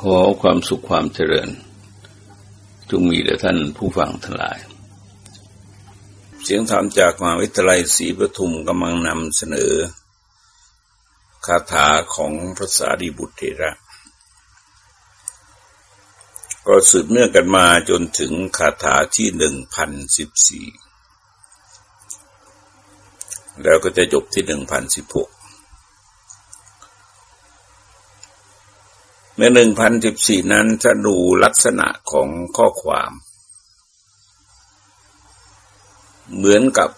ขอความสุขความเจริญ จงมีแด่ท่านผู้ฟังทั้งหลาย เสียงธรรมจากมหาวิทยาลัยศรีปทุมกำลังนำเสนอ คาถาของพระสารีบุตรเถระ ก็สืบเนื่องกันมาจนถึงคาถาที่หนึ่งพันสิบสี่แล้วก็จะจบที่หนึ่งพันสิบหก ในหนึ่งพันสิบสี่นั้นถ้าดูลักษณะของข้อความ เหมือนกับ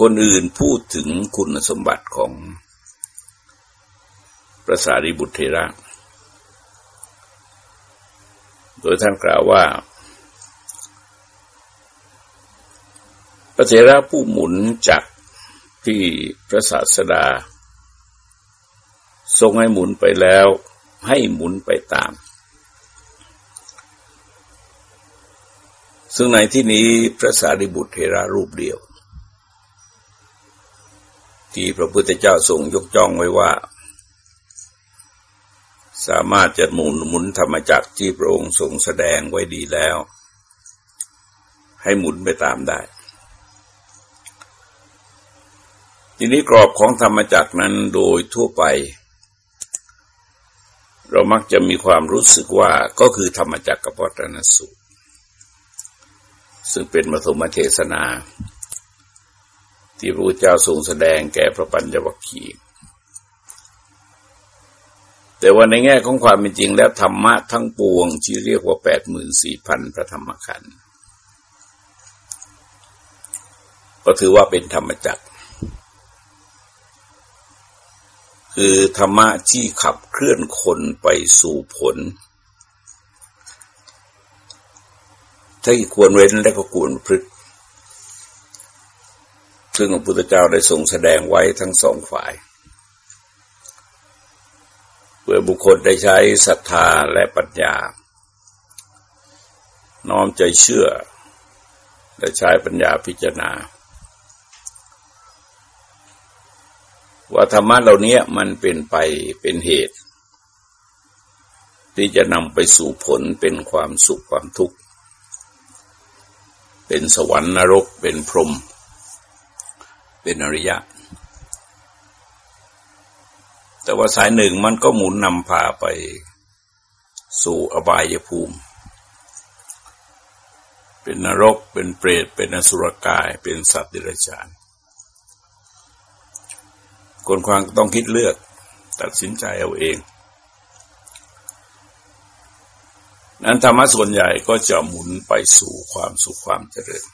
คนอื่นพูดถึงคุณสมบัติของพระสารีบุตรเทระ โดยท่านกล่าวว่า พระเทระผู้หมุนจากที่พระศาสดา ทรงให้หมุนไปแล้ว ให้หมุนไปตาม ซึ่งในที่นี้พระสารีบุตรเทระรูปเดียว ที่พระพุทธเจ้าทรงยกจ้องไว้ว่า สามารถจะหมุนหมุนธรรมจักรที่พระองค์ทรงแสดงไว้ดีแล้ว ให้หมุนไปตามได้ทีนี้กรอบของธรรมจักรนั้นโดยทั่วไป เรามักจะมีความรู้สึกว่าก็คือธรรมจักรกับวัตนสูตร ซึ่งเป็นมธมเทศนา ที่พระพุทธเจ้าทรงแสดงแก่พระปัญจวัคคีย์แต่ว่าในแง่ของความเป็นจริงแล้วธรรมะทั้งปวงที่เรียกว่าแปดหมื่นสี่พันพระธรรมขันธ์ก็ถือว่าเป็นธรรมจักร คือธรรมะที่ขับเคลื่อนคนไปสู่ผลที่ควรเว้นและก็ควรพฤติซึ่งพระพุทธเจ้าได้ทรงแสดงไว้ทั้งสองฝ่ายเพื่อบุคคลได้ใช้ศรัทธาและปัญญา น้อมใจเชื่อ และใช้ปัญญาพิจารณา ว่าธรรมะเหล่านี้มันเป็นไปเป็นเหตุ ที่จะนำไปสู่ผลเป็นความสุขความทุกข์ เป็นสวรรค์นรกเป็นพรหมเป็นอริยะ แต่ว่าสายหนึ่งมันก็หมุนนำพาไปสู่อบายภูมิ เป็นนรกเป็นเปรตเป็นอสุรกายเป็นสัตว์ดิรัจฉาน คนควางต้องคิดเลือก ตัดสินใจเอาเอง นั้นธรรมะส่วนใหญ่ก็จะหมุนไปสู่ความสุขความเจริญ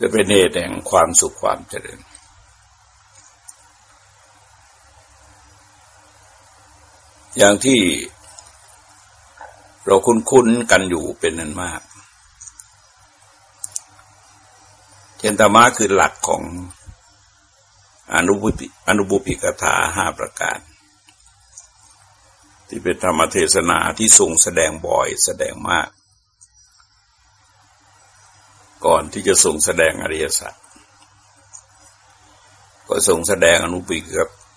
จะเป็นเหตุแห่งความสุขความเจริญอย่างที่เราคุ้นๆกันอยู่เป็นนั้นมากเชนธรรมะคือหลักของ อนุบุปิอนุบุปิกถาห้าประการ ที่เป็นธรรมเทศนาที่ทรงแสดงบ่อยแสดงมาก ก่อนที่จะทรงแสดงอริยสัจก็ทรงแสดงอนุปิก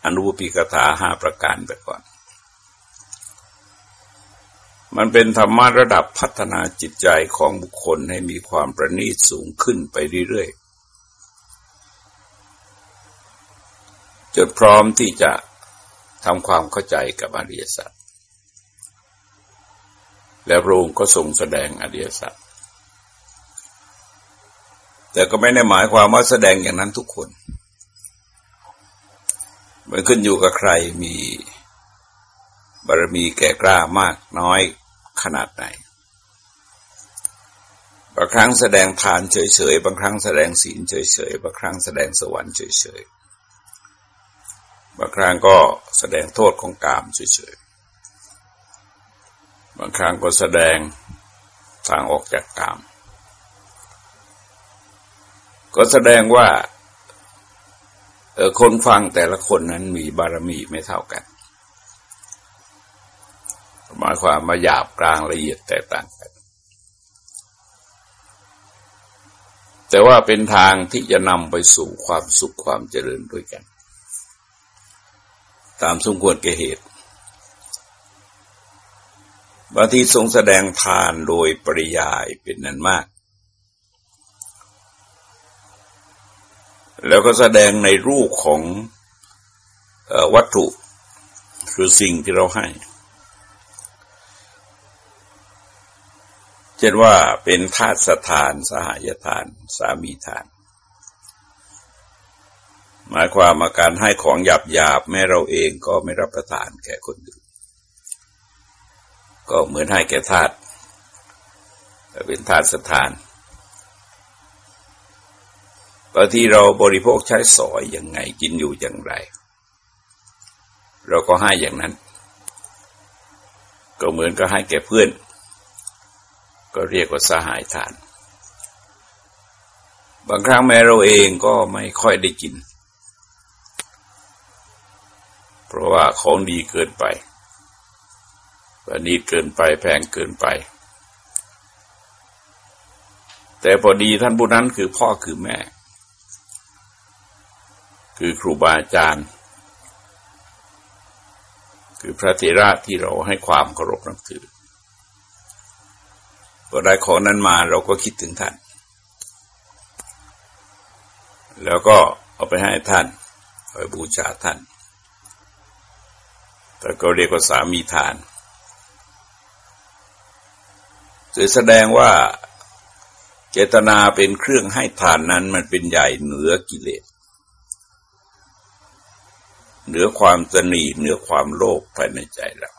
อนุบุปิกถาห้าประการไปก่อน มันเป็นธรรมะระดับพัฒนาจิตใจของบุคคลให้มีความประณีตสูงขึ้นไปเรื่อย จนพร้อมที่จะทำความเข้าใจกับอริยสัจและพระองค์ก็ทรงแสดงอริยสัจแต่ก็ไม่ได้หมายความว่าแสดงอย่างนั้นทุกคน มันขึ้นอยู่กับใครมีบารมีแก่กล้ามากน้อยขนาดไหน บางครั้งแสดงทานเฉยๆ บางครั้งแสดงศีลเฉยๆ บางครั้งแสดงสวรรค์เฉยๆ บางครั้งก็แสดงโทษของกามเฉยๆ บางครั้งก็แสดงทางออกจากกาม ก็แสดงว่าเออคนฟังแต่ละคนนั้นมีบารมีไม่เท่ากันหมายความมาหยาบกลางละเอียดแตกต่างกัน แต่ว่าเป็นทางที่จะนำไปสู่ความสุขความเจริญด้วยกัน ตามสมควรแก่เหตุบางทีทรงแสดงทานโดยปริยายเป็นนันมาก แล้วก็แสดงในรูปของวัตถุคือสิ่งที่เราให้ เช่นว่าเป็นธาตุสถาน สหายทาน สามีทาน หมายความมาการให้ของหยาบหยาบแม้เราเองก็ไม่รับประทานแก่คนอื่น ก็เหมือนให้แก่ทาสเป็นทาตสถานบางทีเราบริโภคใช้สอยอย่างไงกินอยู่อย่างไร เราก็ให้อย่างนั้น ก็เหมือนก็ให้แก่เพื่อน ก็เรียกว่าสหายทาน บางครั้งแม้เราเองก็ไม่ค่อยได้กิน เพราะว่าของดีเกินไปประณีตเกินไปแพงเกินไป แต่พอดีท่านผู้นั้นคือพ่อคือแม่ คือครูบาอาจารย์ คือพระเถระที่เราให้ความเคารพนับถือพอได้ของนั้นมาเราก็คิดถึงท่าน แล้วก็เอาไปให้ท่านไปบูชาท่าน แต่ก็เรียกว่าสามีทานคือแสดงว่าเจตนาเป็นเครื่องให้ทานนั้นมันเป็นใหญ่เหนือกิเลส เหนือความสนีเหนือความโลภภายในใจเรา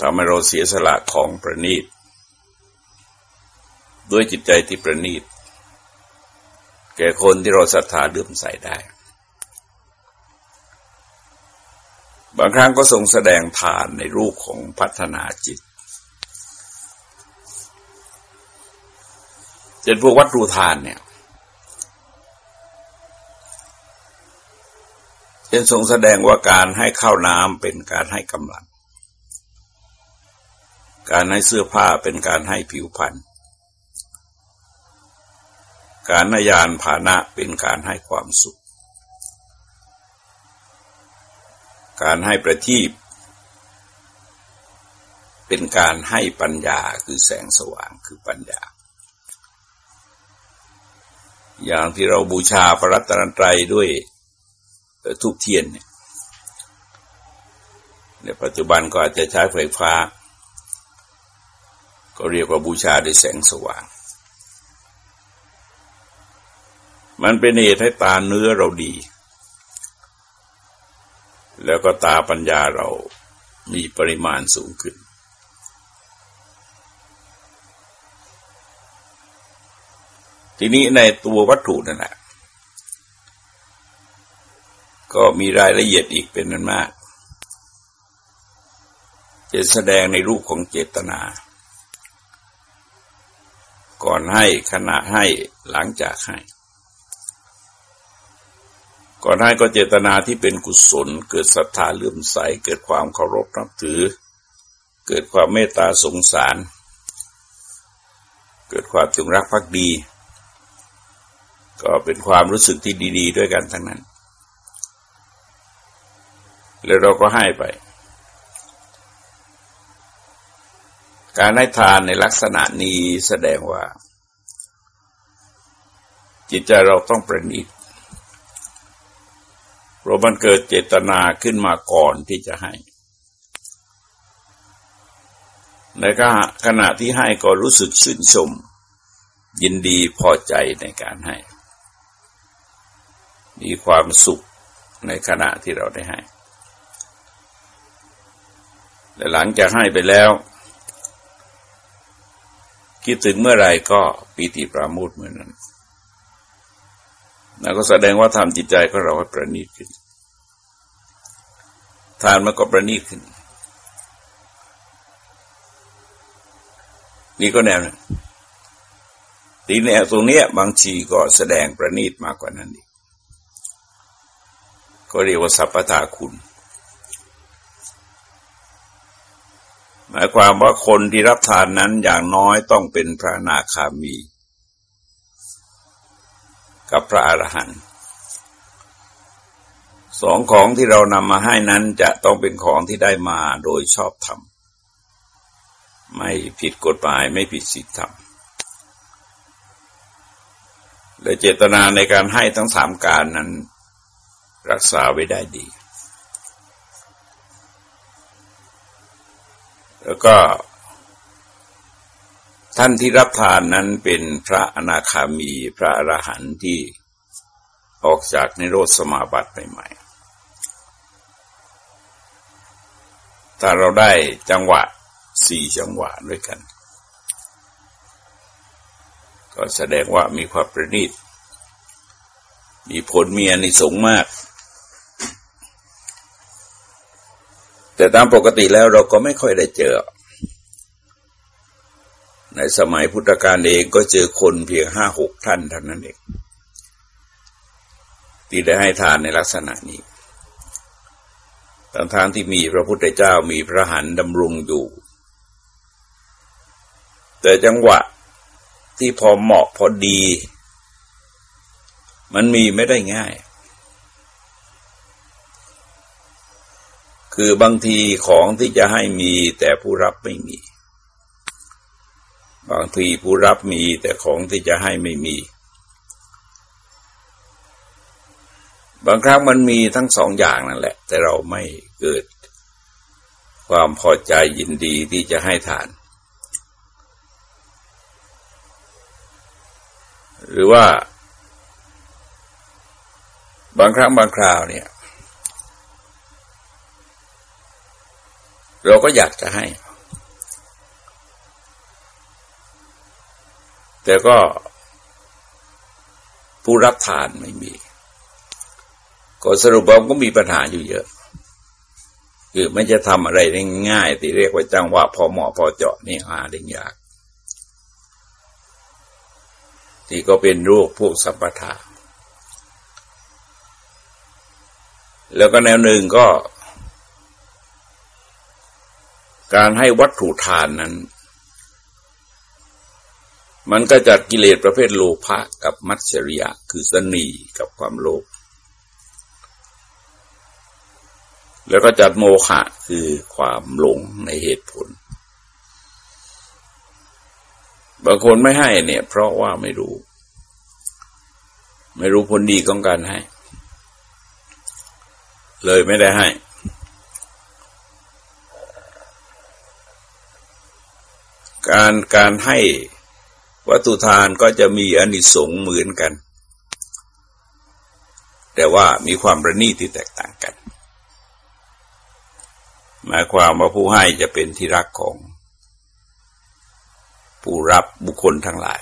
ทำให้เราเสียสละของประณีต ด้วยจิตใจที่ประณีต แก่คนที่เราศรัทธาเลื่อมใสได้ บางครั้งก็ทรงแสดงทานในรูปของพัฒนาจิตเช่นพวกวัตถุทานเนี่ยเช่นทรงแสดงว่าการให้ข้าวน้ำเป็นการให้กำลัง การให้เสื้อผ้าเป็นการให้ผิวพรรณการให้ยานพานะเป็นการให้ความสุข การให้ประทีปเป็นการให้ปัญญาคือแสงสว่างคือปัญญา อย่างที่เราบูชาพระรัตนตรัยด้วยทุกเทียนเนี่ยในปัจจุบันก็อาจจะใช้ไฟฟ้า ก็เรียกว่าบูชาด้วยแสงสว่าง มันเป็นเหตุให้ตาเนื้อเราดี แล้วก็ตาปัญญาเรามีปริมาณสูงขึ้น ทีนี้ในตัววัตถุนั่นแหละก็มีรายละเอียดอีกเป็นนั้นมากจะแสดงในรูปของเจตนา ก่อนให้ขณะให้หลังจากให้ ก่อนให้ก็เจตนาที่เป็นกุศล เกิดศรัทธาเลื่อมใส เกิดความเคารพนับถือ เกิดความเมตตาสงสาร เกิดความจงรักภักดี ก็เป็นความรู้สึกที่ดี ๆ ด้วยกันทั้งนั้น แล้วเราก็ให้ไป การให้ทานในลักษณะนี้แสดงว่า จิตใจเราต้องประณีต ราะมันเกิดเจตนาขึ้นมาก่อนที่จะให้ ในขณะที่ให้ก็รู้สึกชื่นชม ยินดีพอใจในการให้ มีความสุขในขณะที่เราได้ให้และหลังจากให้ไปแล้ว คิดถึงเมื่อไรก็ปีติปราโมทเหมือนนั้น นั่นก็แสดงว่าทำจิตใจของเราให้ประณีตขึ้น ทานมันก็ประณีตขึ้น นี่ก็แนวนึงตีแนวตรงนี้บางทีก็แสดงประณีตมากกว่านั้นอีก ก็เรียกว่าสัพพทาคุณหมายความว่าคนที่รับทานนั้นอย่างน้อยต้องเป็นพระนาคามี กับพระอรหันต์สองของที่เรานำมาให้นั้นจะต้องเป็นของที่ได้มาโดยชอบธรรม ไม่ผิดกฎหมายไม่ผิดศีลธรรมและเจตนาในการให้ทั้งสามการนั้นรักษาไว้ได้ดี แล้วก็ ท่านที่รับทานนั้นเป็นพระอนาคามีพระอรหันต์ที่ออกจากในโรธสมาบัติใหม่ๆถ้าเราได้จังหวะสี่จังหวะด้วยกัน ก็แสดงว่ามีความประณีต มีผลมีอนิสงส์มาก แต่ตามปกติแล้วเราก็ไม่ค่อยได้เจอ ในสมัยพุทธกาลเองก็เจอคนเพียงห้าหกท่านเท่านั้นเองที่ได้ให้ทานในลักษณะนี้ทั้งๆที่มีพระพุทธเจ้ามีพระหันดำรงอยู่ แต่จังหวะที่พอเหมาะพอดี มันมีไม่ได้ง่าย คือบางทีของที่จะให้มีแต่ผู้รับไม่มี บางทีผู้รับมีแต่ของที่จะให้ไม่มี บางครั้งมันมีทั้งสองอย่างนั่นแหละ แต่เราไม่เกิด ความพอใจยินดีที่จะให้ทาน หรือว่า บางครั้งบางคราวเนี่ย เราก็อยากจะให้ แต่ก็ผู้รับทานไม่มี ก็สรุปว่าก็มีปัญหาอยู่เยอะ คือไม่จะทำอะไรได้ง่ายที่เรียกว่าจังหวะพอเหมาะพอเจาะนี่หาได้ยาก ที่ก็เป็นโรคพวกสัมปทาแล้วก็แนวหนึ่งก็ การให้วัตถุทานนั้น มันก็จัดกิเลสประเภทโลภะกับมัจฉริยะ คือสนีกับความโลภแล้วก็จัดโมฆะคือความหลงในเหตุผล บางคนไม่ให้เนี่ย เพราะว่าไม่รู้ ไม่รู้ผลดีของการให้ เลยไม่ได้ให้ การการให้ วัตถุทานก็จะมีอนิสงส์เหมือนกัน แต่ว่ามีความประณีตที่แตกต่างกัน หมายความว่าผู้ให้จะเป็นที่รักของ ผู้รับบุคคลทั้งหลาย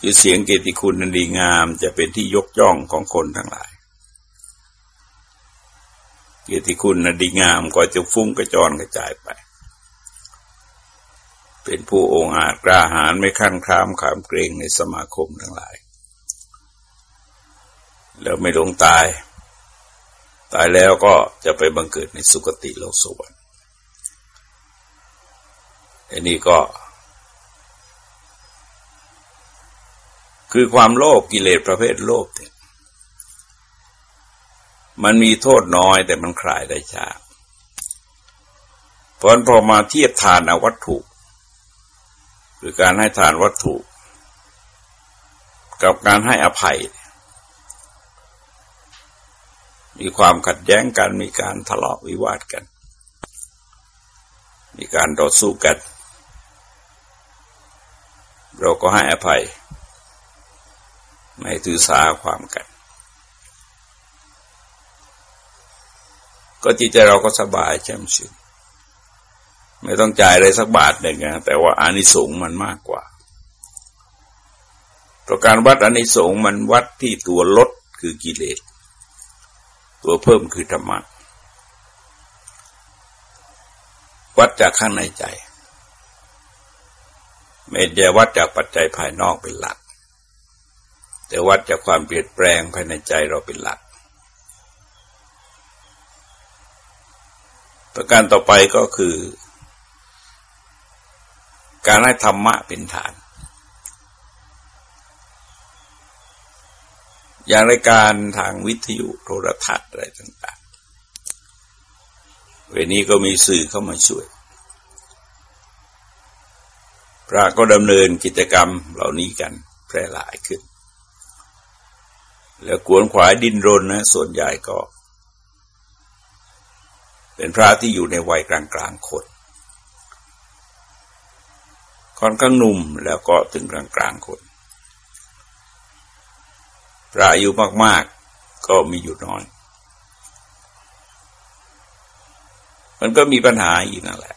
คือเสียงเกติคุณนันดีงามจะเป็นที่ยกย่องของคนทั้งหลาย เกติคุณนันดีงามก็จะฟุ้งกระจรกระจายไป เป็นผู้องอาจกล้าหาญไม่ขั้นครามขามเกรงในสมาคมทั้งหลาย แล้วไม่ลงตาย ตายแล้วก็จะไปบังเกิดในสุคติโลกสวรรค์อันนี้ก็ คือความโลภกิเลสประเภทโลภเนี่ยมันมีโทษน้อยแต่มันคลายได้ช้าเพราะพอมาเทียบทานอาวัตถุ คือการให้ทานวัตถุ กับการให้อภัย มีความขัดแย้งกัน มีการทะเลาะวิวาทกัน มีการต่อสู้กัน เราก็ให้อภัย ไม่ถือสาความกัน ก็จิตใจเราก็สบายแจ่มชื่น ไม่ต้องจ่ายอะไรสักบาทหนึ่งนะแต่ว่าอานิสงส์มันมากกว่าประการวัดอานิสงส์มันวัดที่ตัวลดคือกิเลส ตัวเพิ่มคือธรรมะวัดจากข้างในใจ ไม่ได้วัดจากปัจจัยภายนอกเป็นหลัก แต่วัดจากความเปลี่ยนแปลงภายในใจเราเป็นหลัก ประการต่อไปก็คือ การให้ธรรมะเป็นฐาน อย่างรายการทางวิทยุโทรทัศน์อะไรต่างๆเวนี้ก็มีสื่อเข้ามาช่วย พระก็ดำเนินกิจกรรมเหล่านี้กันแพร่หลายขึ้น แล้วกวนขวายดินรนนะส่วนใหญ่ก็ เป็นพระที่อยู่ในวัยกลางกลางคน ค่อนข้างหนุ่มแล้วก็ถึงกลางกลางคนพระอายุมาก ๆ ก็มีอยู่น้อย มันก็มีปัญหาอีกนั่นแหละ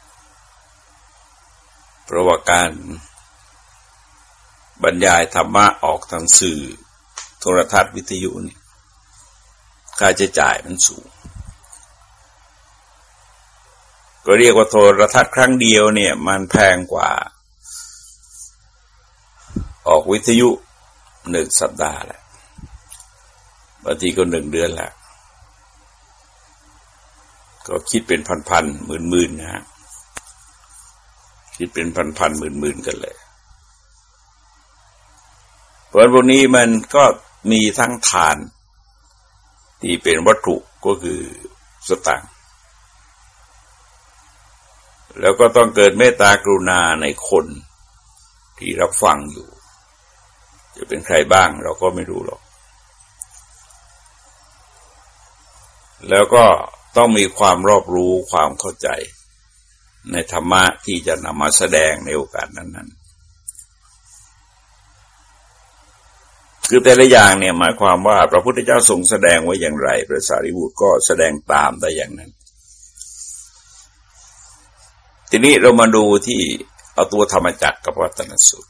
เพราะว่าการบรรยายธรรมะออกทางสื่อ โทรทัศน์วิทยุนี่ค่าใช้จ่ายมันสูง ก็เรียกว่าโทรทัศน์ครั้งเดียวเนี่ย มันแพงกว่า ออกวิทยุหนึ่งสัปดาห์แหละบางทีก็หนึ่งเดือนแหละ ก็คิดเป็นพันๆหมื่นๆนะฮะคิดเป็นพันๆหมื่นๆกันเลยเพราะพวกนี้มันก็มีทั้งทาน ที่เป็นวัตถุก็คือสตังแล้วก็ต้องเกิดเมตตากรุณาในคนที่รับฟังอยู่ จะเป็นใครบ้างเราก็ไม่รู้หรอก แล้วก็ต้องมีความรอบรู้ความเข้าใจ ในธรรมะที่จะนำมาแสดงในโอกาสนั้น ๆ คือแต่ละอย่างเนี่ยหมายความว่า พระพุทธเจ้าทรงแสดงไว้อย่างไร พระสารีบุตรก็แสดงตามได้อย่างนั้น ทีนี้เรามาดูที่เอาตัวธรรมจักรกับวัตนสูตร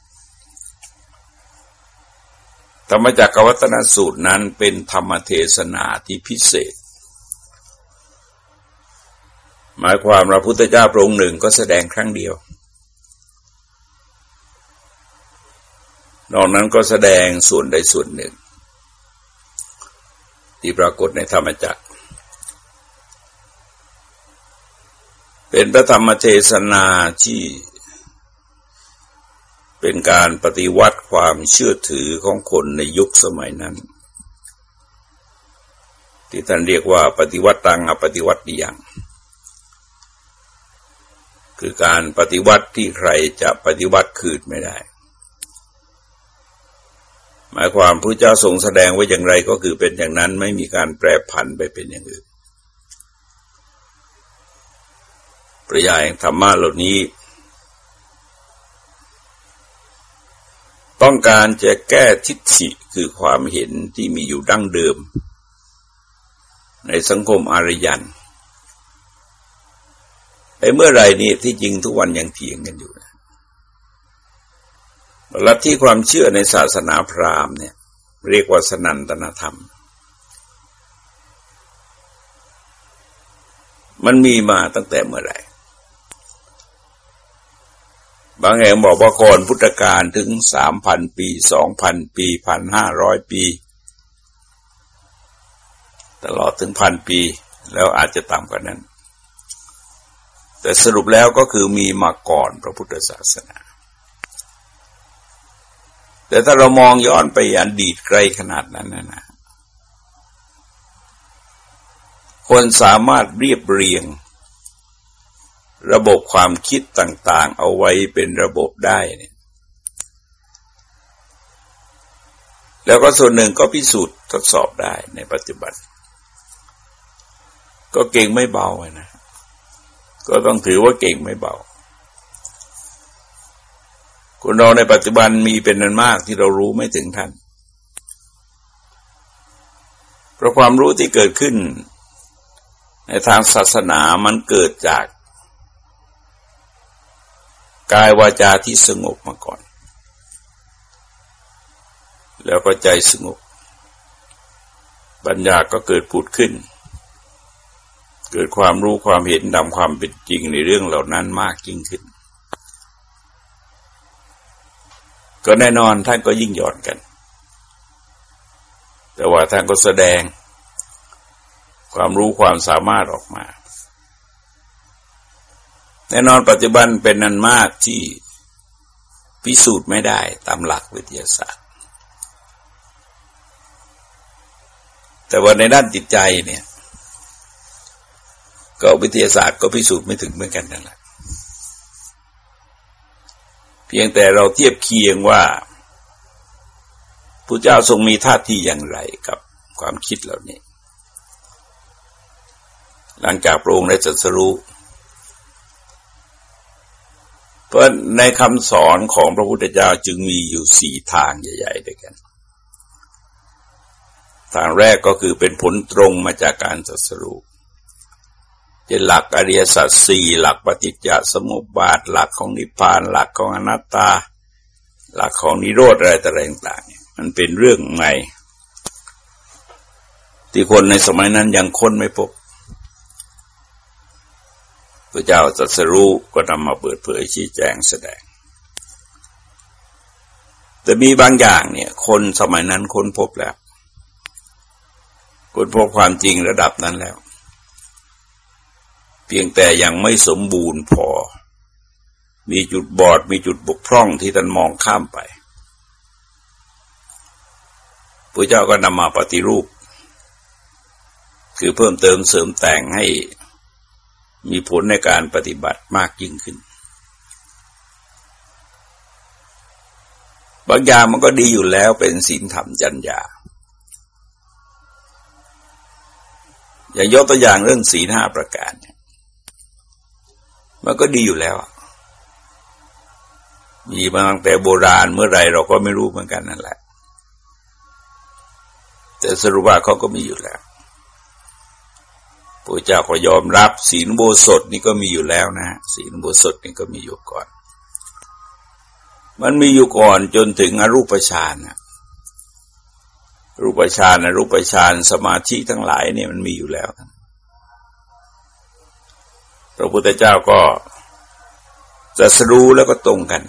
ธรรมจักรกวัตนสูตรนั้นเป็นธรรมเทศนาที่พิเศษ หมายความพระพุทธเจ้าพระองค์หนึ่งก็แสดงครั้งเดียว นอกนั้นก็แสดงส่วนใดส่วนหนึ่ง ที่ปรากฏในธรรมจักร เป็นพระธรรมเทศนาที่เป็นการปฏิวัติ ความเชื่อถือของคนในยุคสมัยนั้น ที่ท่านเรียกว่าปฏิวัติตังอปฏิวัติอย่าง คือการปฏิวัติที่ใครจะปฏิวัติคืนไม่ได้ หมายความพระเจ้าทรงแสดงไว้อย่างไรก็คือเป็นอย่างนั้นไม่มีการแปรผันไปเป็นอย่างอื่นประยายธรรมะเหล่านี้ ต้องการจะแก้ทิฏฐิคือความเห็นที่มีอยู่ดั้งเดิม ในสังคมอารยันไอ้เมื่อไรนี่ที่จริงทุกวันยังเถียงกันอยู่นะลัทธิความเชื่อในศาสนาพราหมณ์เนี่ย เรียกว่าสนันตนธรรม มันมีมาตั้งแต่เมื่อไหร่ บางแห่งบอกว่าก่อนพุทธกาลถึงสามพันปีสองพันปีพันห้าร้อยปี ตลอดถึงพันปี แล้วอาจจะต่ำกว่านั้น แต่สรุปแล้วก็คือมีมาก่อนพระพุทธศาสนา แต่ถ้าเรามองย้อนไปอดีตไกลขนาดนั้นนะนะคนสามารถเรียบเรียง ระบบความคิดต่าง ๆ เอาไว้เป็นระบบได้เนี่ยแล้วก็ส่วนหนึ่งก็พิสูจน์ทดสอบได้ในปัจจุบัน ก็เก่งไม่เบานะ ก็ต้องถือว่าเก่งไม่เบาคนเราในปัจจุบันมีเป็นนันมากที่เรารู้ไม่ถึงท่าน เพราะความรู้ที่เกิดขึ้น ในทางศาสนามันเกิดจาก กายวาจาที่สงบมาก่อน แล้วก็ใจสงบปัญญาก็เกิดผุดขึ้น เกิดความรู้ความเห็นดำความเป็นจริงในเรื่องเหล่านั้นมากยิ่งขึ้น ก็แน่นอนท่านก็ยิ่งหย่อนกัน แต่ว่าท่านก็แสดงความรู้ความสามารถออกมา แน่นอนปัจจุบันเป็นนันมากที่พิสูจน์ไม่ได้ตามหลักวิทยาศาสตร์ แต่ว่าในด้านจิตใจเนี่ย ก็วิทยาศาสตร์ก็พิสูจน์ไม่ถึงเหมือนกันนั่นแหละเพียงแต่เราเทียบเคียงว่าพระเจ้าทรงมีท่าทีอย่างไรกับความคิดเหล่านี้ หลังจากพระองค์ได้จัดสรู้ เพราะในคำสอนของพระพุทธเจ้าจึงมีอยู่สี่ทางใหญ่ ๆ ด้วยกัน ทางแรกก็คือเป็นผลตรงมาจากการจัสรุปจะหลักอริยสัจสี่หลักปฏิจจสมุปบาท หลักของนิพพาน หลักของอนัตตา หลักของนิโรธอะไรต่างๆมันเป็นเรื่องใหม่ที่คนในสมัยนั้นยังค้นไม่พบ พระเจ้าตรัสรู้ก็นำมาเปิดเผยชี้แจงแสดง แต่มีบางอย่างเนี่ย คนสมัยนั้นค้นพบแล้วค้นพบความจริงระดับนั้นแล้ว เพียงแต่ยังไม่สมบูรณ์พอ มีจุดบอดมีจุดบกพร่องที่ท่านมองข้ามไปพระเจ้าก็นำมาปฏิรูป คือเพิ่มเติมเสริมแต่งให้ มีผลในการปฏิบัติมากยิ่งขึ้น บางอย่างมันก็ดีอยู่แล้วเป็นศีลธรรมจัญญาอย่างยกตัวอย่างเรื่องศีลห้าประการเนี่ยมันก็ดีอยู่แล้ว มีมาตั้งแต่โบราณเมื่อไรเราก็ไม่รู้เหมือนกันนั่นแหละ แต่สรุปว่าเขาก็มีอยู่แล้ว พระเจ้าก็ยอมรับศีลโบสถนี่ก็มีอยู่แล้วนะศีลโบสถนี่ก็มีอยู่ก่อน มันมีอยู่ก่อนจนถึงอรูปฌานนะรูปฌานอรูปฌานสมาธิทั้งหลายเนี่ยมันมีอยู่แล้วพระพุทธเจ้าก็จะสรู้แล้วก็ตรงกัน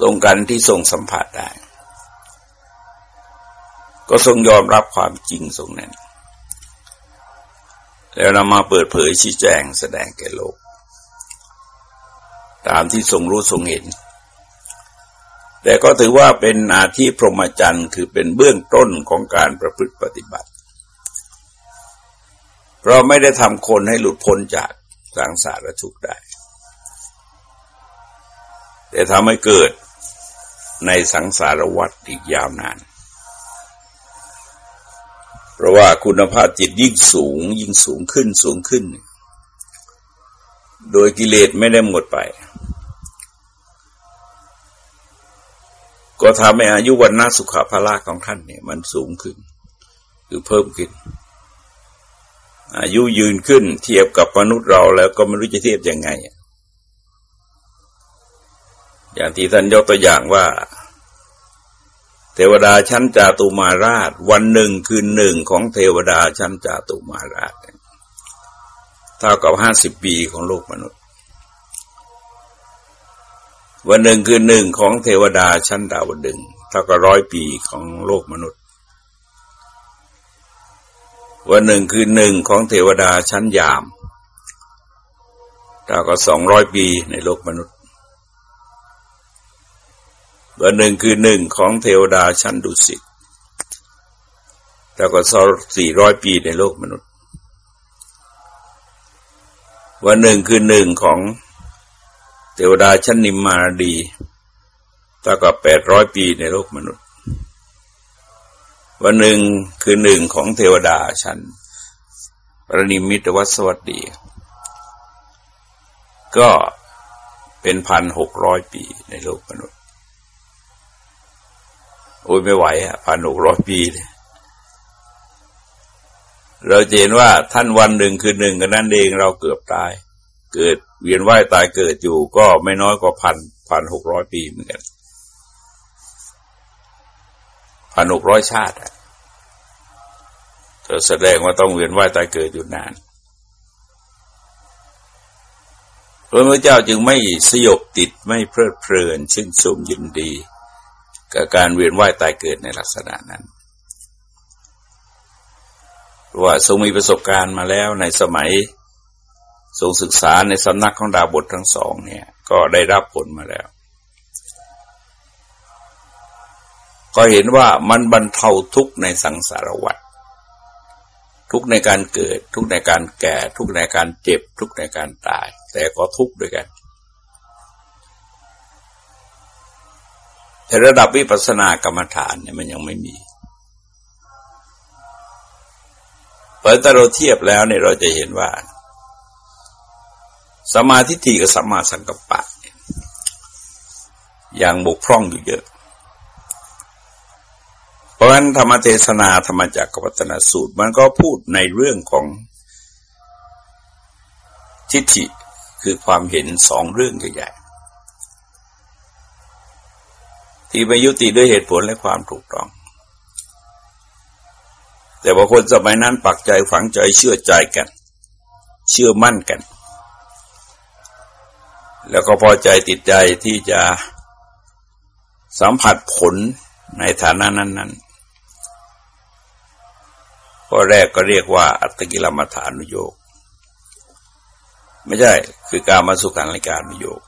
ตรงกันที่ทรงสัมผัสได้ ก็ทรงยอมรับความจริงทรงนั้น แล้วนำมาเปิดเผยชี้แจงแสดงแก่โลก ตามที่ทรงรู้ทรงเห็น แต่ก็ถือว่าเป็นอาชีพพรหมจรรย์คือเป็นเบื้องต้นของการประพฤติปฏิบัติ เพราะไม่ได้ทำคนให้หลุดพ้นจากสังสารทุกข์ได้ แต่ทำให้เกิดในสังสารวัฏอีกยาวนาน เพราะว่าคุณภาพจิตยิ่งสูง ยิ่งสูงขึ้นสูงขึ้น โดยกิเลสไม่ได้หมดไป ก็ทำให้อายุวันนาสุขภาระของท่านเนี่ย มันสูงขึ้น คือเพิ่มขึ้น อายุยืนขึ้น เทียบกับมนุษย์เราแล้วก็ไม่รู้จะเทียบยังไง อย่างที่ท่านยกตัวอย่างว่า เทวดาชั้นจาตุมาราช วันหนึ่งคืนหนึ่งของเทวดาชั้นจาตุมาราช เท่ากับห้าสิบปีของโลกมนุษย์ วันหนึ่งคืนหนึ่งของเทวดาชั้นดาวดึงเท่ากับร้อยปีของโลกมนุษย์ วันหนึ่งคืนหนึ่งของเทวดาชั้นยามเท่ากับสองร้อยปีในโลกมนุษย์ เบอร์หนึ่งคือหนึ่งของเทวดาชั้นดุสิตแต่ก็สสี่ร้อยปีในโลกมนุษย์วันหนึ่งคือหนึ่งของเทวดาชั้นนิมมาดีแต่ก็แปดร้อยปีในโลกมนุษย์ วันหนึ่งคือหนึ่งของเทวดาชั้นปรนิมิตวัสวัสดี ก็เป็นพันหกร้อยปีในโลกมนุษย์ โอ้ยไม่ไหวอะพันหกร้อยปีเลยเราเห็นว่าท่านวันหนึ่งคือหนึ่งกันนั่นเองเราเกือบตาย เกิดเวียนว่ายตายเกิดอยู่ก็ไม่น้อยกว่าพันพันหกร้อยปีเหมือนกันพันหกร้อยชาติอะแสดงว่าต้องเวียนว่ายตายเกิดอยู่นานพระพุทธเจ้าจึงไม่สยบติดไม่เพลิดเพลินชื่นชมยินดี กับการเวียนว่ายตายเกิดในลักษณะนั้นว่าทรงมีประสบการณ์มาแล้วในสมัยทรงศึกษาในสำนักของดาบททั้งสองเนี่ย ก็ได้รับผลมาแล้ว ก็เห็นว่ามันบรรเทาทุกข์ในสังสารวัฏทุกในการเกิด ทุกในการแก่ ทุกในการเจ็บ ทุกในการตาย แต่ก็ทุกด้วยกัน แต่ระดับวิปัสสนากรรมฐานเนี่ยมันยังไม่มีเพราะถ้าเราเทียบแล้วเนี่ยเราจะเห็นว่าสมาธิฏฐิกับสมาสังกัปปะอย่างบกพร่องอยู่เยอะ เพราะฉะนั้นธรรมเทศนาธรรมจักรวัตนสูตร มันก็พูดในเรื่องของทิฏฐิคือความเห็นสองเรื่องใหญ่ๆ ที่ไปยุติด้วยเหตุผลและความถูกต้อง แต่บางคนสมัยนั้นปักใจฝังใจเชื่อใจกัน เชื่อมั่นกัน แล้วก็พอใจติดใจที่จะสัมผัสผลในฐานะนั้นๆข้อแรกก็เรียกว่า อัตกิลมัฐานุโยก ไม่ใช่คือการมาสุขันในการุโยก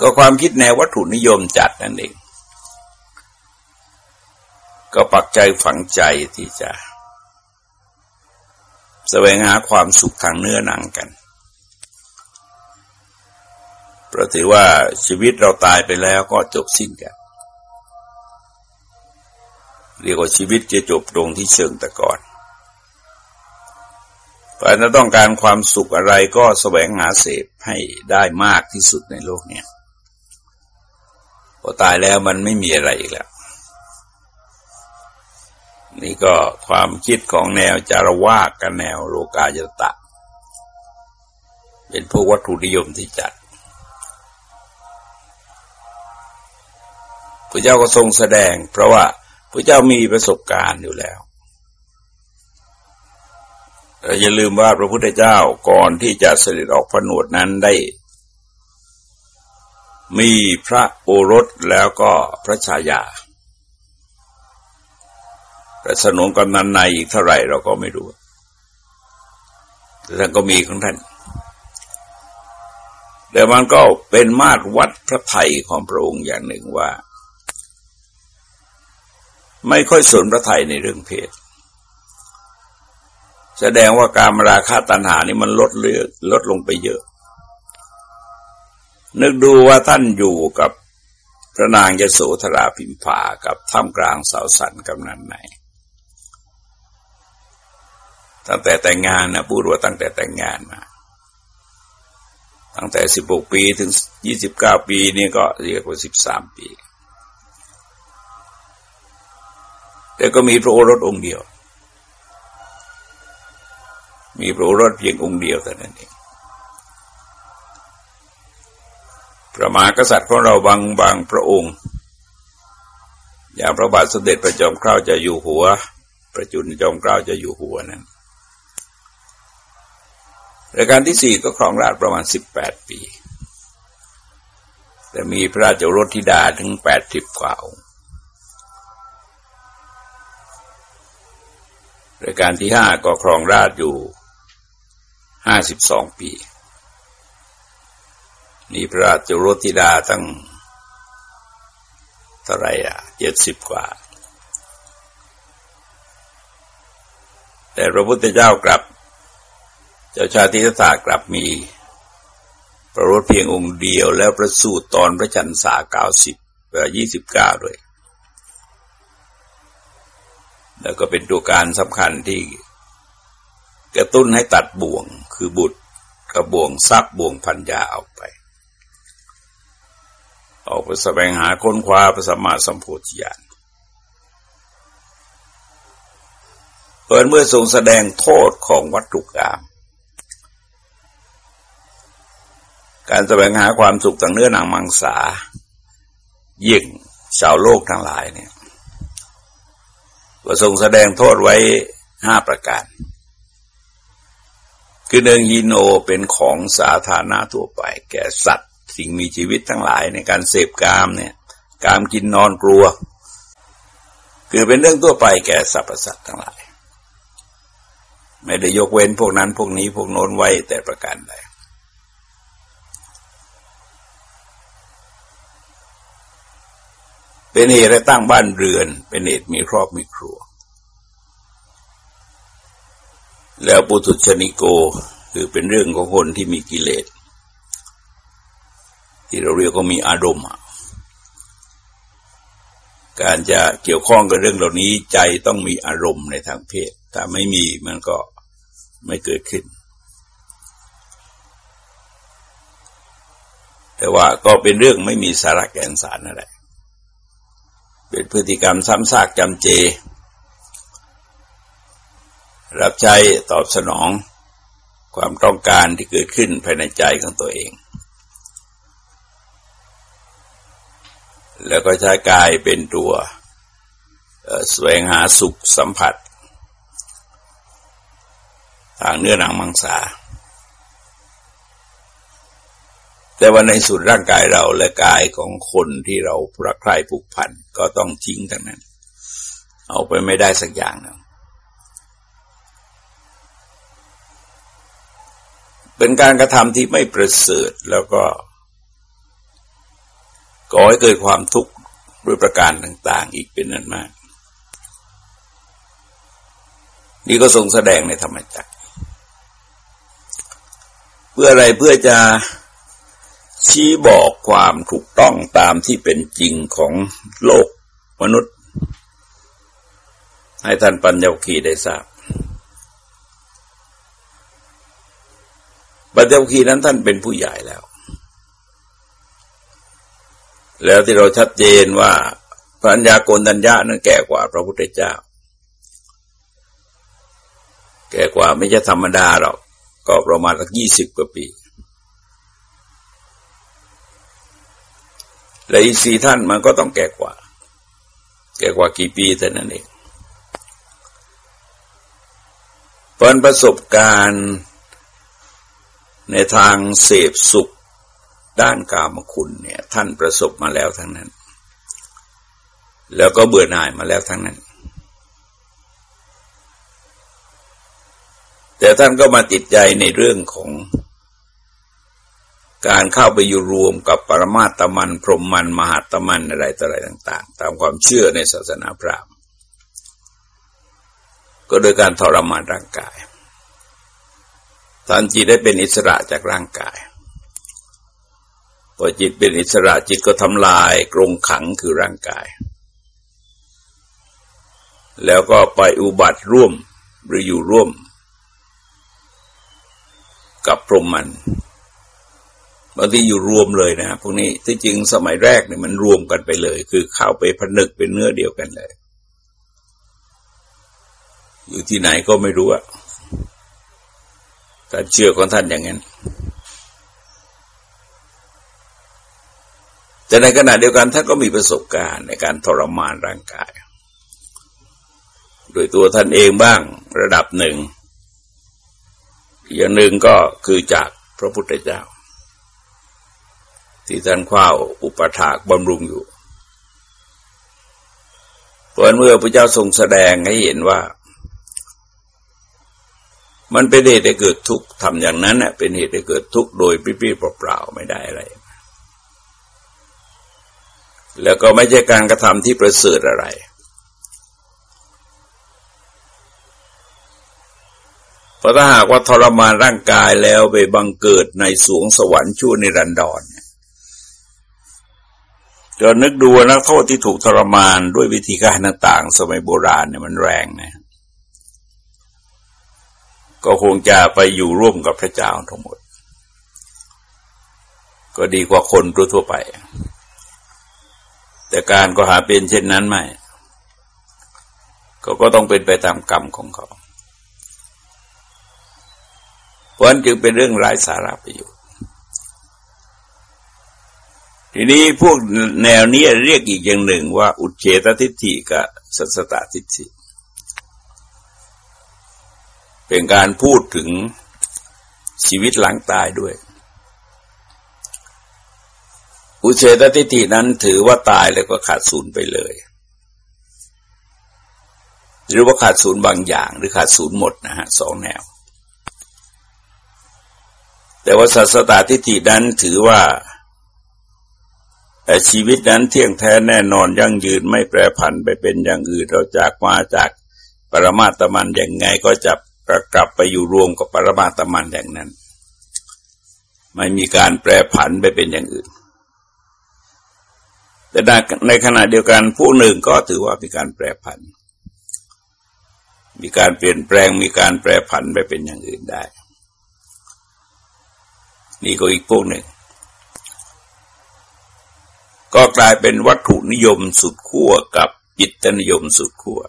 ก็ความคิดแนววัตถุนิยมจัดนั่นเอง ก็ปักใจฝังใจที่จะแสวงหาความสุขทางเนื้อหนังกันเพราะถือว่าชีวิตเราตายไปแล้วก็จบสิ้นกัน เรียกว่าชีวิตจะจบตรงที่เชิงตะกอนเพราะนั้นต้องการความสุขอะไรก็แสวงหาเสพให้ได้มากที่สุดในโลกเนี้ย พอตายแล้วมันไม่มีอะไรอีกแล้ว นี่ก็ความคิดของแนวจารวากับแนวโลกายตะ เป็นพวกวัตถุนิยมที่จัดพระเจ้าก็ทรงแสดง เพราะว่าพระเจ้ามีประสบการณ์อยู่แล้วเราอย่าลืมว่าพระพุทธเจ้าก่อนที่จะเสด็จออกพระนวดนั้นได้ มีพระโอรสแล้วก็พระชายาแต่สนงกำนันในอีกเท่าไหร่เราก็ไม่รู้แต่ท่านก็มีของท่านแต่มันก็เป็นมาตรวัดพระไทยของพระองค์อย่างหนึ่งว่า ไม่ค่อยสนพระไทยในเรื่องเพศ แสดงว่าการมราคาตัณหานี่มันลดเลือลดลงไปเยอะ นึกดูว่าท่านอยู่กับพระนางยโสธราพิมพากับท่ามกลางสาวสันกำนันไหน ตั้งแต่แต่งงานนะพูดว่าตั้งแต่แต่งงานมา ตั้งแต่สิบหกปีถึงยี่สิบเก้าปีนี่ก็เรียกว่าสิบสามปี แต่ก็มีพระโอรสองค์เดียว มีพระโอรสเพียงองค์เดียวแต่นั้นเอง พระมหากษัตริย์ของเราบางบางพระองค์ อย่างพระบาทสมเด็จพระจอมเกล้าจะอยู่หัวประจุนจอมเกล้าจะอยู่หัวนั้นรายการที่สี่ก็ครองราชประมาณสิบแปดปี แต่มีพระราชโอรสธิดาถึงแปดสิบกว่าองค์รายการที่ห้าก็ครองราชอยู่ห้าสิบสองปี มีพระราชโรธิดาตั้งเท่าไรอะเจ็ดสิบกว่า แต่พระพุทธเจ้ากลับ เจ้าชาติทศากลับมี ประรถเพียงองค์เดียวแล้วประสูติตอนพระชันษาเก้าสิบยี่สิบเก้าด้วย แล้วก็เป็นตัวการสำคัญที่กระตุ้นให้ตัดบ่วงคือบุตรกับบ่วงทรัพย์บ่วงพันยาออกไป ออกไปแสวงหาค้นคว้าพระสัมมาสัมโพธิญาณเปิดเมื่อทรงแสดงโทษของวัตถุกรรมการแสวงหาความสุขทางเนื้อหนังมังสา ยิ่งชาวโลกทั้งหลายเนี่ยก็ทรงแสดงโทษไว้ห้าประการ คือเดิงยีโนเป็นของสาธารณะทั่วไป แก่สัตว์ สิ่งมีชีวิตทั้งหลายในการเสพกามเนี่ยกามกินนอนกลัว คือเป็นเรื่องทั่วไปแก่สรรพสัตว์ทั้งหลาย ไม่ได้ยกเว้นพวกนั้นพวกนี้พวกโน้นไว้แต่ประการใดเป็นเหตุให้ตั้งบ้านเรือน เป็นเหตุมีครอบมีครัว แล้วปุถุชนิโกคือเป็นเรื่องของคนที่มีกิเลส ที่เราเรียกก็มีอารมณ์การจะเกี่ยวข้องกับเรื่องเหล่านี้ใจต้องมีอารมณ์ในทางเพศ ถ้าไม่มีมันก็ไม่เกิดขึ้น แต่ว่าก็เป็นเรื่องไม่มีสาระแก่นสารอะไรเป็นพฤติกรรมซ้ำซากจำเจ รับใช้ตอบสนองความต้องการที่เกิดขึ้นภายในใจของตัวเอง แล้วก็ใช้กายเป็นตัวแสวงหาสุขสัมผัส ทางเนื้อหนังมังสา แต่ว่าในสุดร่างกายเราและกายของคนที่เราปรักใคร่ผูกพันก็ต้องทิ้งทั้งนั้น เอาไปไม่ได้สักอย่างนะเป็นการกระทำที่ไม่ประเสริฐแล้วก็ ก่อให้เกิดความทุกข์ด้วยประการต่าง ๆ อีกเป็นนั้นมาก นี่ก็ทรงแสดงในธรรมจักร เพื่ออะไรเพื่อจะชี้บอกความถูกต้องตามที่เป็นจริงของโลกมนุษย์ ให้ท่านปัญญาคีได้ทราบปัญญาคีนั้นท่านเป็นผู้ใหญ่แล้ว แล้วที่เราชัดเจนว่าพัญญาโกนัญญานั้นแก่กว่าพระพุทธเจ้า แก่กว่าไม่ใช่ธรรมดาหรอก ก็ประมาณสักยี่สิบกว่าปีและอีกสี่ท่านมันก็ต้องแก่กว่า แก่กว่ากี่ปีแต่นั้นเองเพราะประสบการณ์ในทางเสพสุข ด้านกามคุณเนี่ย ท่านประสบมาแล้วทั้งนั้น แล้วก็เบื่อหน่ายมาแล้วทั้งนั้น แต่ท่านก็มาติดใจในเรื่องของการเข้าไปอยู่รวมกับปรมาตมัน พรหมมัน มหาตมันอะไรต่ออะไรต่าง ๆ ตามความเชื่อในศาสนาพราหมณ์ ก็โดยการทรมานร่างกายท่านจีได้เป็นอิสระจากร่างกาย อจิตเป็นอิสระจิตก็ทำลายกรงขังคือร่างกาย แล้วก็ไปอุบัติร่วมหรืออยู่ร่วม กับพรหมมันบางทีอยู่รวมเลยนะพวกนี้ที่จริงสมัยแรกเนี่ยมันรวมกันไปเลย คือเข้าไปผนึกเป็นเนื้อเดียวกันเลย อยู่ที่ไหนก็ไม่รู้อะแต่เชื่อของท่านอย่างนั้น แต่ในขณะเดียวกันท่านก็มีประสบการณ์ในการทรมานร่างกาย โดยตัวท่านเองบ้างระดับหนึ่ง อย่างหนึ่งก็คือจากพระพุทธเจ้า ที่ท่านคว้าอุปถากบำรุงอยู่เพราะเมื่อพระเจ้าทรงแสดงให้เห็นว่า มันเป็นเหตุให้เกิดทุกข์ทำอย่างนั้นเป็นเหตุให้เกิดทุกข์โดยปี้ๆเปล่าๆไม่ได้อะไร แล้วก็ไม่ใช่การกระทำที่ประเสริฐอะไร เพราะถ้าหากว่าทรมานร่างกายแล้วไปบังเกิดในสวงสวรรค์ชั่วในรันดอนจะนึกดูนักโทษที่ถูกทรมานด้วยวิธีการต่างๆ สมัยโบราณเนี่ยมันแรงนะ ก็คงจะไปอยู่ร่วมกับพระเจ้าทั้งหมด ก็ดีกว่าคนทั่วไป แต่การก็หาเป็นเช่นนั้นไม่ก็ก็ต้องเป็นไปตามกรรมของเขา เพราะนั้นจึงเป็นเรื่องไร้สาระประโยชน์ ทีนี้พวกแนวนี้เรียกอีกอย่างหนึ่งว่า อุเฉตทิฏฐิกับสัสตทิฏฐิ เป็นการพูดถึงชีวิตหลังตายด้วย อุเฉตทิฏฐินั้นถือว่าตายแล้วก็ขาดศูนย์ไปเลย หรือว่าขาดศูนย์บางอย่าง หรือขาดศูนย์หมดนะฮะสองแนว แต่ว่าสัสตทิฏฐินั้นถือว่าแต่ชีวิตนั้นเที่ยงแท้แน่นอนยั่งยืนไม่แปรผันไปเป็นอย่างอื่นเราจากมาจากปรมาตมันอย่างไงก็จะกลับไปอยู่รวมกับปรมาตมันอย่างนั้น ไม่มีการแปรผันไปเป็นอย่างอื่น แต่ในขณะเดียวกันผู้หนึ่งก็ถือว่ามีการแปรผัน มีการเปลี่ยนแปลงมีการแปรผันไปเป็นอย่างอื่นได้ นี่ก็อีกพวกหนึ่ง ก็กลายเป็นวัตถุนิยมสุดขั้วกับจิตนิยมสุดขั้ว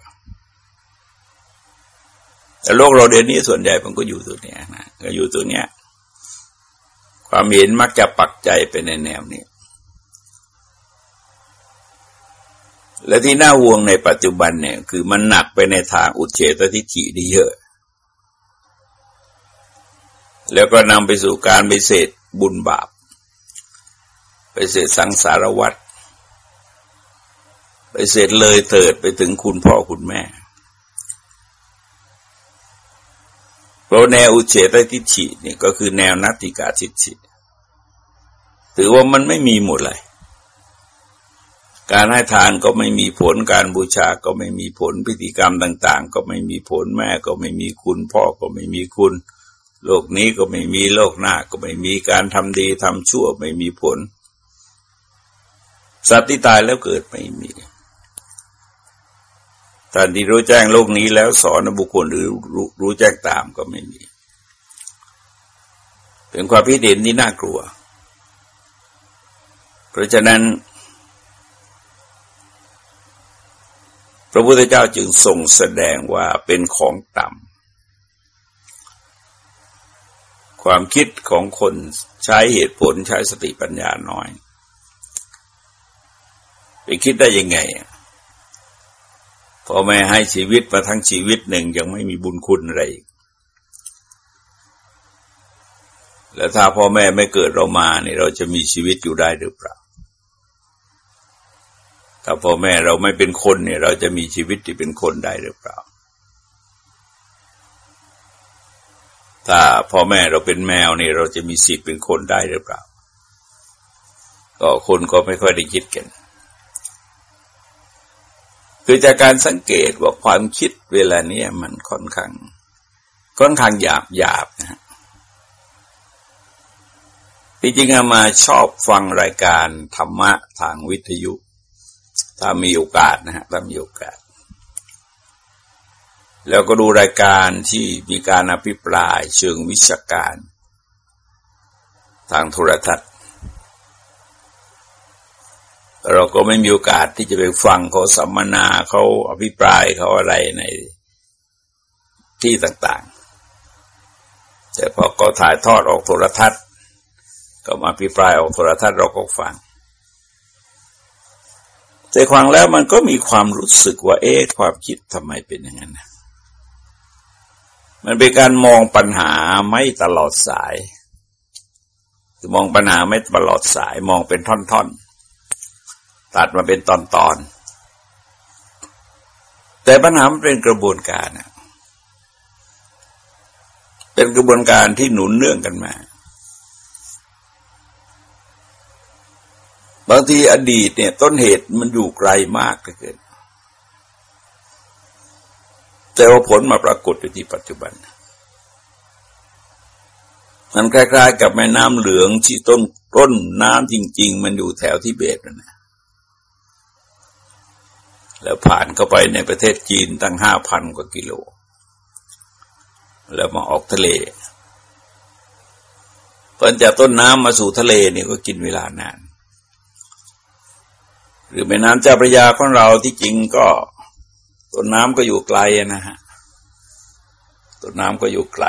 แต่โลกเราเดี๋ยวนี้ส่วนใหญ่มันก็อยู่ตัวเนี้ยนะก็อยู่ตัวเนี้ยความเห็นมักจะปักใจไปในแนวนี้ และที่น่าห่วงในปัจจุบันเนี่ย คือมันหนักไปในทางอุเฉตทิฏฐิดีเยอะ แล้วก็นำไปสู่การไปเสดบุญบาป ไปเสดสังสารวัตรไปเสร็จเลยเถิดไปถึงคุณพ่อคุณแม่เราะแนวอุเฉตทิฏฐินี่ก็คือแนวนัตติกาทิฏฐิถือว่ามันไม่มีหมดเลย การให้ทานก็ไม่มีผลการบูชาก็ไม่มีผลพิธีกรรมต่าง ๆ ก็ไม่มีผลแม่ก็ไม่มีคุณ พ่อก็ไม่มีคุณ โลกนี้ก็ไม่มีโลกหน้าก็ไม่มีการทำดีทำชั่วไม่มีผล สัตว์ที่ตายแล้วเกิดไม่มีท่านที่รู้แจ้งโลกนี้แล้วสอนบุคคลหรือรู้รู้แจ้งตามก็ไม่มี เป็นความพิเด่นที่น่ากลัว เพราะฉะนั้น พระพุทธเจ้าจึงทรงแสดงว่าเป็นของต่ำ ความคิดของคนใช้เหตุผลใช้สติปัญญาน้อย ไปคิดได้ยังไงพ่อแม่ให้ชีวิตมาทั้งชีวิตหนึ่งยังไม่มีบุญคุณอะไรแล้วถ้าพ่อแม่ไม่เกิดเรามาเนี่ยเราจะมีชีวิตอยู่ได้หรือเปล่า ถ้าพ่อแม่เราไม่เป็นคนเนี่ย เราจะมีชีวิตที่เป็นคนได้หรือเปล่า ถ้าพ่อแม่เราเป็นแมวเนี่ยเราจะมีสิทธิ์เป็นคนได้หรือเปล่า ก็คนก็ไม่ค่อยได้คิดกันคือจากการสังเกตว่าความคิดเวลาเนี้ยมันค่อนข้าง ค่อนข้างหยาบหยาบนะฮะจริงๆมาชอบฟังรายการธรรมะทางวิทยุ ถ้ามีโอกาสนะฮะถ้ามีโอกาส แล้วก็ดูรายการที่มีการอภิปรายเชิงวิชาการ ทางโทรทัศน์ เราก็ไม่มีโอกาสที่จะไปฟังเขาสัมมนาเขาอภิปรายเขาอะไรในที่ต่างๆ แต่พอเขาถ่ายทอดออกโทรทัศน์ ก็มาอภิปรายออกโทรทัศน์เราก็ฟัง แต่ฟังแล้วมันก็มีความรู้สึกว่า เอ๊ะความคิดทำไมเป็นอย่างนั้นมันเป็นการมองปัญหาไม่ตลอดสายมองปัญหาไม่ตลอดสาย มองเป็นท่อนๆ ตัดมาเป็นตอนๆ แต่ปัญหามันเป็นกระบวนการ เป็นกระบวนการที่หนุนเนื่องกันมา บางทีอดีตเนี่ย ต้นเหตุมันอยู่ไกลมากเกิน แต่ว่าผลมาปรากฏอยู่ที่ปัจจุบัน มันคล้ายๆ กับแม่น้ำเหลืองที่ต้นต้นน้ำจริง ๆ มันอยู่แถวที่เบตนะ แล้วผ่านเข้าไปในประเทศจีนตั้งห้าพันกว่ากิโล แล้วมาออกทะเลเพิ่นจากต้นน้ำมาสู่ทะเลเนี่ยก็กินเวลานาน หรือแม่น้ำเจ้าพระยาของเราที่จริงก็ต้นน้ำก็อยู่ไกลนะฮะต้นน้ำก็อยู่ไกล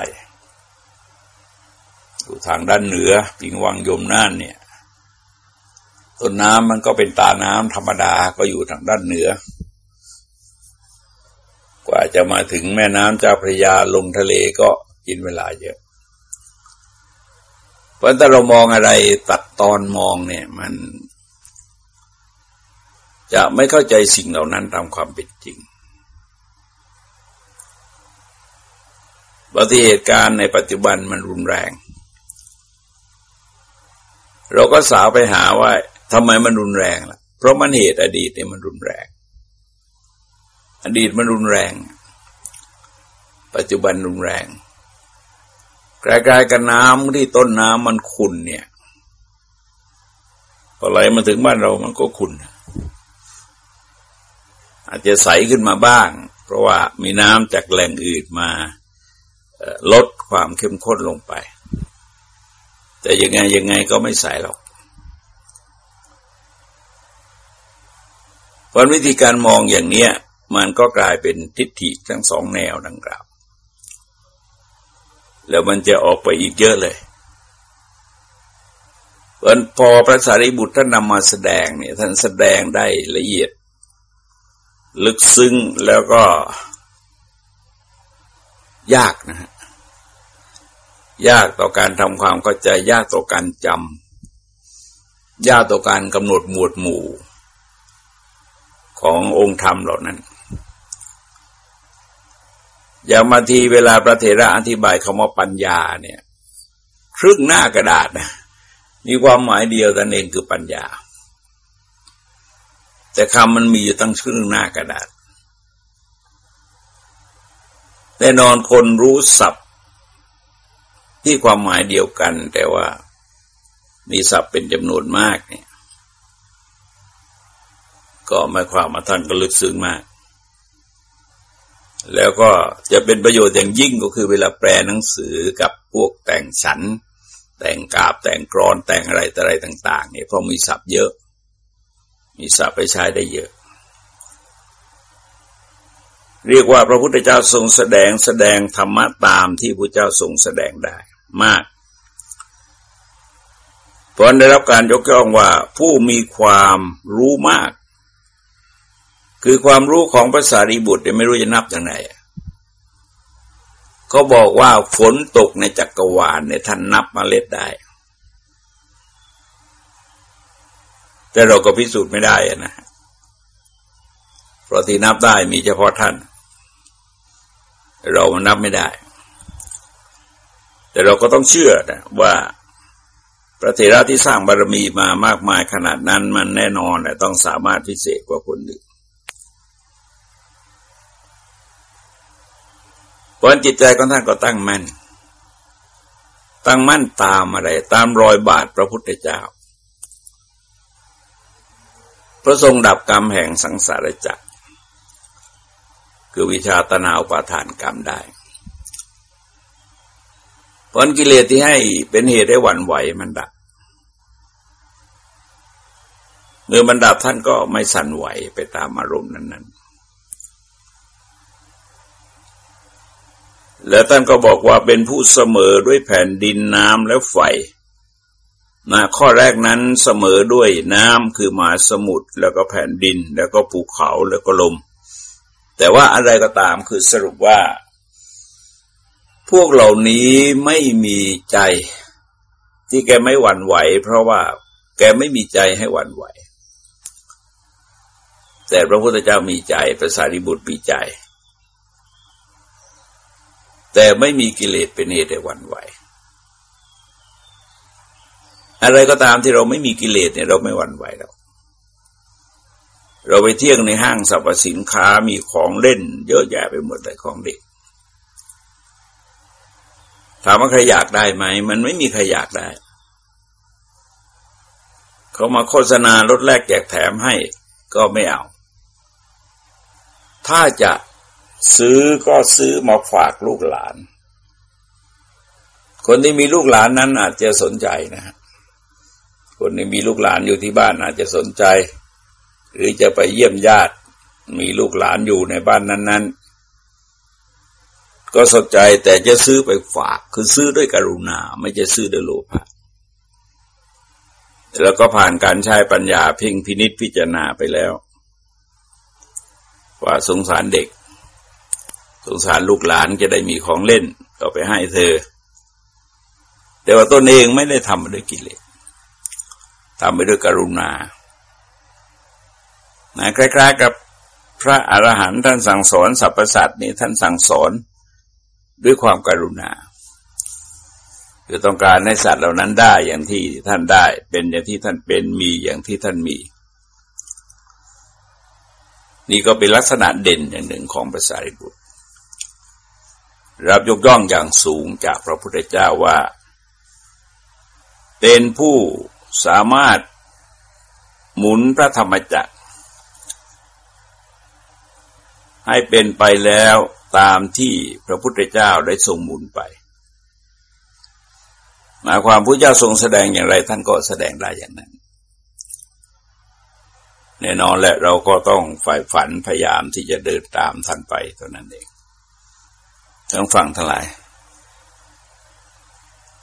อยู่ทางด้านเหนือปิงวังยมน่านเนี่ยต้นน้ำมันก็เป็นตาน้ำธรรมดาก็อยู่ทางด้านเหนือ กว่าจะมาถึงแม่น้ำเจ้าพระยาลงทะเลก็กินเวลาเยอะเพราะถ้าเรามองอะไรตัดตอนมองเนี่ย มัน จะไม่เข้าใจสิ่งเหล่านั้นตามความเป็นจริงบางทีเหตุการณ์ในปัจจุบันมันรุนแรง เราก็สาวไปหาว่าทำไมมันรุนแรงล่ะ เพราะมันเหตุอดีตเนี่ยมันรุนแรง อดีตมันรุนแรง ปัจจุบันรุนแรงกลายๆกับน้ำที่ต้นน้ำมันขุ่นเนี่ยพอไหลมาถึงบ้านเรามันก็ขุ่น อาจจะใสขึ้นมาบ้าง เพราะว่ามีน้ำจากแหล่งอื่นมาลดความเข้มข้นลงไป แต่ยังไงยังไงก็ไม่ใสหรอกเพราะวิธีการมองอย่างเนี้ย มันก็กลายเป็นทิฏฐิทั้งสองแนวดังกล่าว แล้วมันจะออกไปอีกเยอะเลยเพราะพอพระสารีบุตรท่านนำมาแสดงเนี่ยท่านแสดงได้ละเอียด ลึกซึ้งแล้วก็ยากนะฮะยากต่อการทำความเข้าใจยากต่อการจำยากต่อการกำหนดหมวดหมู่ ขององค์ธรรมเหล่านั้น อย่างมาทีเวลาพระเถระอธิบายคำว่าปัญญาเนี่ยครึ่งหน้ากระดาษนะมีความหมายเดียวแต่เองคือปัญญา แต่คำมันมีอยู่ตั้งครึ่งหน้ากระดาษ แน่นอนคนรู้ศัพท์ ที่ความหมายเดียวกัน แต่ว่ามีศัพท์เป็นจำนวนมากเนี่ยก็หมายความมาท่านก็ลึกซึ้งมาก แล้วก็จะเป็นประโยชน์อย่างยิ่งก็คือเวลาแปลหนังสือกับพวกแต่งฉันแต่งกาบแต่งกรอนแต่งอะไรต่อะไรต่าง ๆ เนี่ยเพราะมีศัพท์เยอะ มีศัพท์ไปใช้ได้เยอะ เรียกว่าพระพุทธเจ้าทรงแสดงแสดงธรรมะตามที่พระเจ้าทรงแสดงได้มากเพราะได้รับการยกย่องว่าผู้มีความรู้มาก คือความรู้ของภาษารีบุตรไม่รู้จะนับอย่างไรเขาบอกว่าฝนตกในจักรวาลเนี่ยท่านนับมาเล็ดได้ แต่เราก็พิสูจน์ไม่ได้นะเพราะที่นับได้มีเฉพาะท่าน เรามันนับไม่ได้ แต่เราก็ต้องเชื่อนะว่าพระเถระที่สร้างบารมีมามากมายขนาดนั้นมันแน่นอนต้องสามารถพิเศษกว่าคนอื่นพราะจิตใจของท่านก็ตั้งมั่นตั้งมั่นตามอะไร ตามรอยบาทพระพุทธเจ้า พระทรงดับกรรมแห่งสังสารจักร คือวิชาตนาอุปาทานกรรมได้ผลกิเลสที่ให้เป็นเหตุให้หวั่นไหวมันดับเมื่อมันดับท่านก็ไม่สั่นไหวไปตามอารมณ์นั้น ๆ แล้วท่านก็บอกว่าเป็นผู้เสมอด้วยแผ่นดินน้ำและไฟ นะข้อแรกนั้นเสมอด้วยน้ำคือมาสมุทรแล้วก็แผ่นดิน แล้วก็ภูเขาแล้วก็ลม แต่ว่าอะไรก็ตามคือสรุปว่า พวกเหล่านี้ไม่มีใจ ที่แกไม่หวั่นไหว เพราะว่าแกไม่มีใจให้หวั่นไหว แต่พระพุทธเจ้ามีใจพระสารีบุตรมีใจ แต่ไม่มีกิเลสเป็นเหตุให้วันไหว อะไรก็ตามที่เราไม่มีกิเลสเนี่ยเราไม่หวั่นไหวเราเราไปเที่ยงในห้างสรรพสินค้ามีของเล่น เยอะแยะไปหมดเลยของเด็ก ถามว่าใครอยากได้ไหม มันไม่มีใครอยากได้ เขามาโฆษณาลดแลกแจกแถมให้ก็ไม่เอา ถ้าจะซื้อก็ซื้อมาฝากลูกหลาน คนที่มีลูกหลานนั้นอาจจะสนใจนะฮะ คนที่มีลูกหลานอยู่ที่บ้านอาจจะสนใจ หรือจะไปเยี่ยมญาติ มีลูกหลานอยู่ในบ้านนั้น ๆ ก็สนใจแต่จะซื้อไปฝาก คือซื้อด้วยกรุณา ไม่จะซื้อด้วยโลภะแล้วก็ผ่านการใช้ปัญญาเพ่งพินิษพิจารณาไปแล้ว ว่าสงสารเด็ก สงสารลูกหลานจะได้มีของเล่นก็ไปให้เธอ แต่ว่าตนเองไม่ได้ทำด้วยกิเลส ทำไปด้วยกรุณานะคล้ๆกับพระอรหันต์ท่านสั่งสอนสรรพสัตว์นี่ท่านสั่งสอนด้วยความกรุณาคือต้องการให้สัตว์เหล่านั้นได้อย่างที่ท่านได้ เป็นอย่างที่ท่านเป็นมีอย่างที่ท่านมี นี่ก็เป็นลักษณะเด่นอย่างหนึ่งของภาษาริบุตรรับยกย่องอย่างสูงจากพระพุทธเจ้าว่า เป็นผู้ สามารถหมุนพระธรรมจักร ให้เป็นไปแล้วตามที่พระพุทธเจ้าได้ทรงหมุนไป หมายความพระเจ้าทรงแสดงอย่างไรท่านก็แสดงได้อย่างนั้น แน่นอนแหละเราก็ต้องฝ่ายฝันพยายามที่จะเดินตามท่านไปเท่านั้นเอง ทั้งฝั่งทั้งหลาย